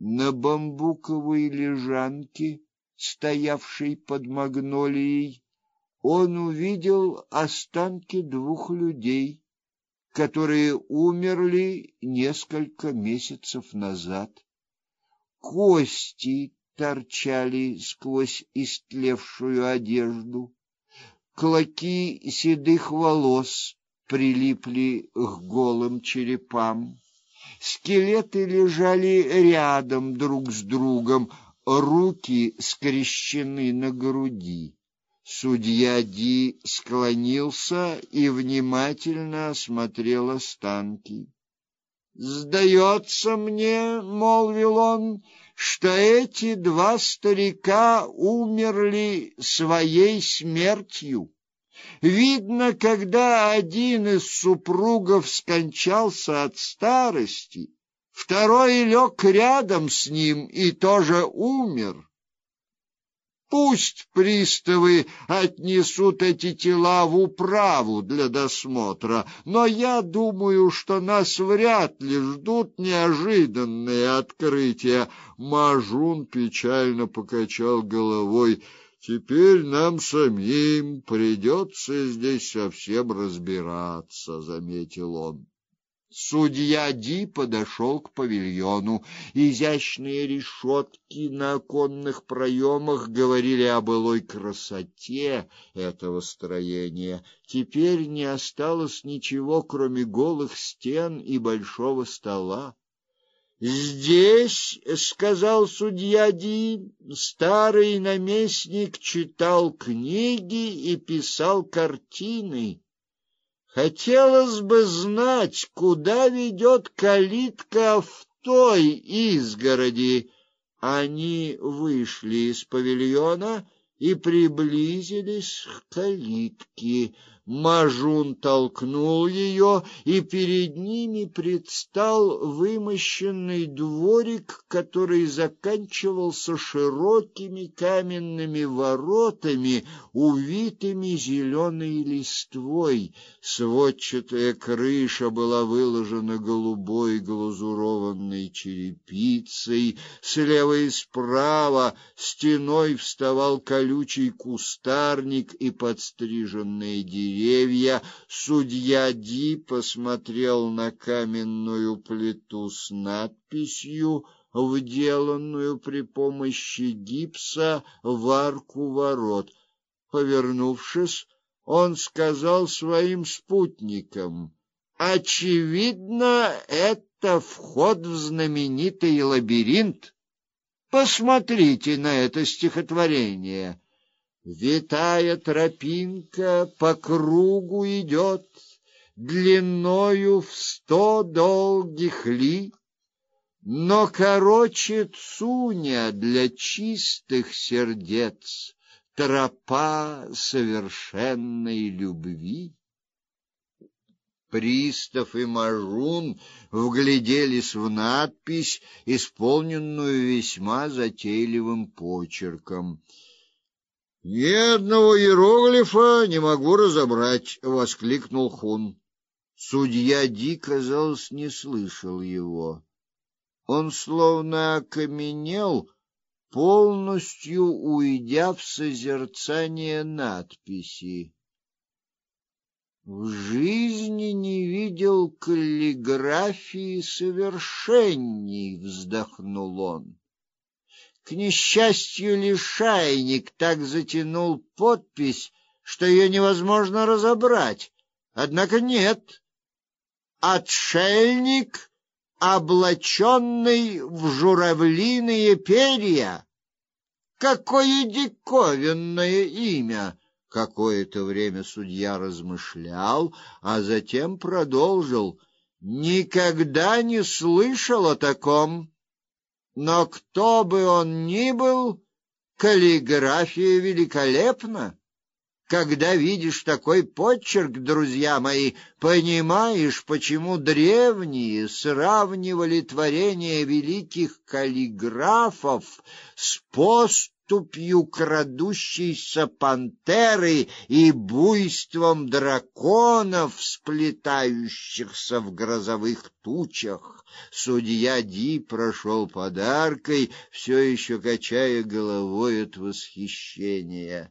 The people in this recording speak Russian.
На бамбуковой лежанке, стоявшей под магнолией, он увидел останки двух людей, которые умерли несколько месяцев назад. Кости торчали сквозь истлевшую одежду, клоки седых волос прилипли к голым черепам. Скелеты лежали рядом друг с другом, руки скрещены на груди. Судья Ди склонился и внимательно осмотрел останки. Сдается мне, молвил он, что эти два старика умерли своей смертью. Видно, когда один из супругов скончался от старости, второй лег рядом с ним и тоже умер. Пусть приставы отнесут эти тела в управу для досмотра, но я думаю, что нас вряд ли ждут неожиданные открытия. Мажун печально покачал головой. Теперь нам самим придется здесь совсем разбираться, заметил он. Судья Ди подошел к павильону. Изящные решетки на оконных проемах говорили о былой красоте этого строения. Теперь не осталось ничего, кроме голых стен и большого стола. Здесь, сказал судья Ди, старый наместник читал книги и писал картины. Хотелось бы знать, куда ведет калитка в той изгороди. Они вышли из павильона и приблизились к калитке. Мажун толкнул ее, и перед ними предстал вымощенный дворик, который заканчивался широкими каменными воротами, увитыми зеленой листвой. Сводчатая крыша была выложена голубой глазурованной черепицей, слева и справа стеной вставал колючий кустарник и подстриженные деревья деревья, судья Ди посмотрел на каменную плиту с надписью, вделанную при помощи гипса в арку ворот. Повернувшись, он сказал своим спутникам: "Очевидно, это вход в знаменитый лабиринт. Посмотрите на это стихотворение". Витая тропинка по кругу идет, длиною в сто долгих ли, но короче Цуня для чистых сердец тропа совершенной любви. Пристав и Мажун вгляделись в надпись, исполненную весьма затейливым почерком — ни одного иероглифа не могу разобрать, воскликнул Хун. Судья Ди, казалось, не слышал его. Он словно окаменел, полностью уйдя в созерцание надписи. В жизни не видел каллиграфии совершенней, вздохнул он. К несчастью, лишайник так затянул подпись, что ее невозможно разобрать. Однако нет. Отшельник, облаченный в журавлиные перья. Какое диковинное имя! Какое-то время судья размышлял, а затем продолжил: "Никогда не слышал о таком. Но кто бы он ни был, каллиграфия великолепна. Когда видишь такой почерк, друзья мои, понимаешь, почему древние сравнивали творения великих каллиграфов с пост поступью крадущейся пантеры и буйством драконов, сплетающихся в грозовых тучах. Судья Ди прошел подаркой, все еще качая головой от восхищения.